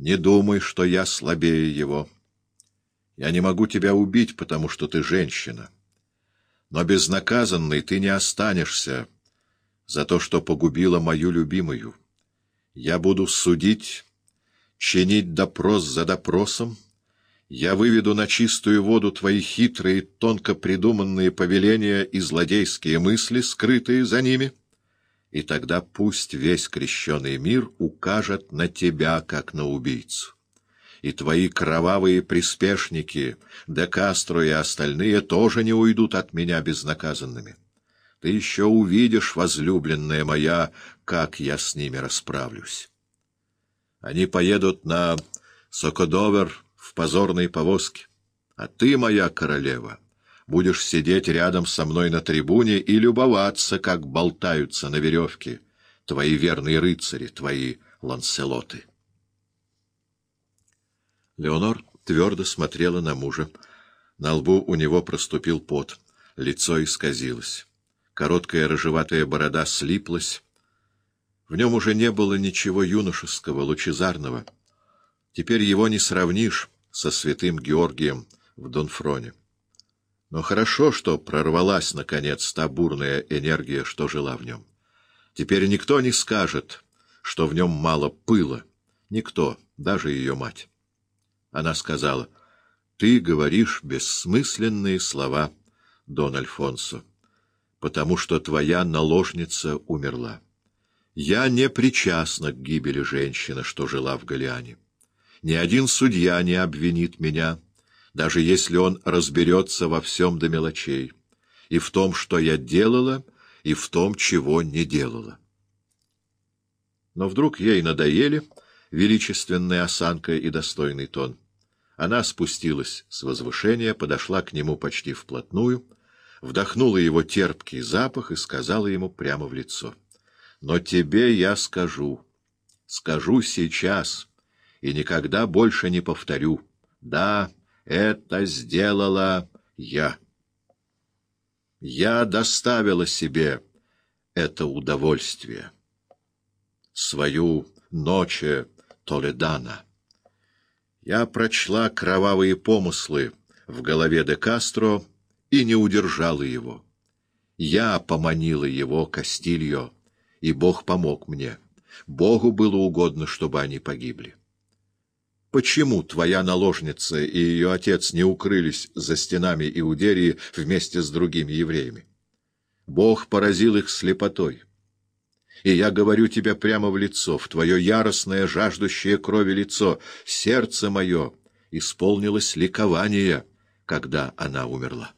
Не думай, что я слабее его. Я не могу тебя убить, потому что ты женщина. Но безнаказанной ты не останешься за то, что погубила мою любимую. Я буду судить, чинить допрос за допросом, я выведу на чистую воду твои хитрые, тонко придуманные повеления и злодейские мысли, скрытые за ними, и тогда пусть весь крещеный мир укажет на тебя, как на убийцу. И твои кровавые приспешники, Де Кастро и остальные, тоже не уйдут от меня безнаказанными. Ты еще увидишь, возлюбленная моя, как я с ними расправлюсь. Они поедут на Сокодовер, в позорной повозке. А ты, моя королева, будешь сидеть рядом со мной на трибуне и любоваться, как болтаются на веревке твои верные рыцари, твои ланселоты. Леонор твердо смотрела на мужа. На лбу у него проступил пот, лицо исказилось. Короткая рыжеватая борода слиплась. В нем уже не было ничего юношеского, лучезарного. Теперь его не сравнишь со святым Георгием в Донфроне. Но хорошо, что прорвалась, наконец, та бурная энергия, что жила в нем. Теперь никто не скажет, что в нем мало пыла. Никто, даже ее мать. Она сказала, «Ты говоришь бессмысленные слова, Дон Альфонсо, потому что твоя наложница умерла. Я не причастна к гибели женщины, что жила в Галиане. Ни один судья не обвинит меня, даже если он разберется во всем до мелочей, и в том, что я делала, и в том, чего не делала. Но вдруг ей надоели величественная осанка и достойный тон. Она спустилась с возвышения, подошла к нему почти вплотную, вдохнула его терпкий запах и сказала ему прямо в лицо. «Но тебе я скажу, скажу сейчас» и никогда больше не повторю. Да, это сделала я. Я доставила себе это удовольствие. Свою ночь Толедана. Я прочла кровавые помыслы в голове де Кастро и не удержала его. Я поманила его Кастильо, и Бог помог мне. Богу было угодно, чтобы они погибли. Почему твоя наложница и ее отец не укрылись за стенами Иудерии вместе с другими евреями? Бог поразил их слепотой. И я говорю тебе прямо в лицо, в твое яростное, жаждущее крови лицо, сердце мое исполнилось ликование, когда она умерла.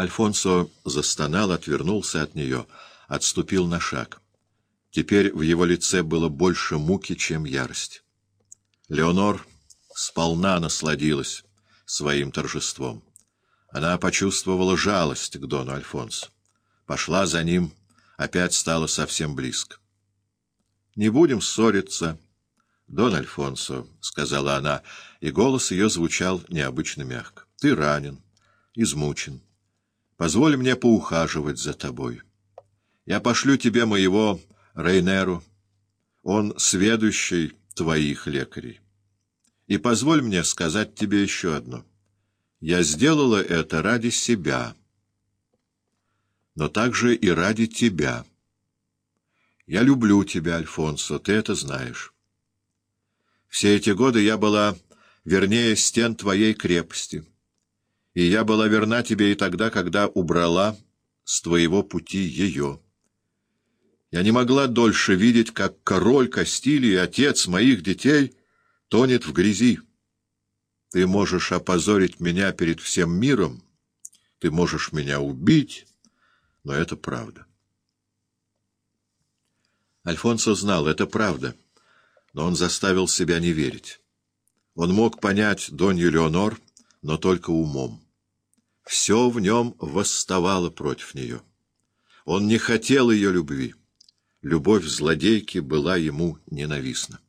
Альфонсо застонал, отвернулся от нее, отступил на шаг. Теперь в его лице было больше муки, чем ярость. Леонор сполна насладилась своим торжеством. Она почувствовала жалость к Дону Альфонсу. Пошла за ним, опять стала совсем близко. «Не будем ссориться, Дон Альфонсо», — сказала она, и голос ее звучал необычно мягко. «Ты ранен, измучен. Позволь мне поухаживать за тобой. Я пошлю тебе моего Рейнеру. Он сведущий твоих лекарей. И позволь мне сказать тебе еще одно. Я сделала это ради себя, но также и ради тебя. Я люблю тебя, Альфонсо, ты это знаешь. Все эти годы я была вернее стен твоей крепости, и я была верна тебе и тогда, когда убрала с твоего пути ее. Я не могла дольше видеть, как король Кастилии, отец моих детей, тонет в грязи. Ты можешь опозорить меня перед всем миром, ты можешь меня убить, но это правда. Альфонсо знал, это правда, но он заставил себя не верить. Он мог понять Донью Леонор, но только умом. Все в нем восставало против нее. Он не хотел ее любви. Любовь злодейки была ему ненавистна.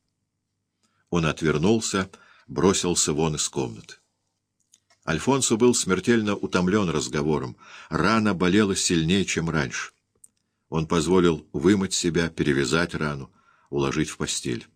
Он отвернулся, бросился вон из комнаты. Альфонсо был смертельно утомлен разговором. Рана болела сильнее, чем раньше. Он позволил вымыть себя, перевязать рану, уложить в постель.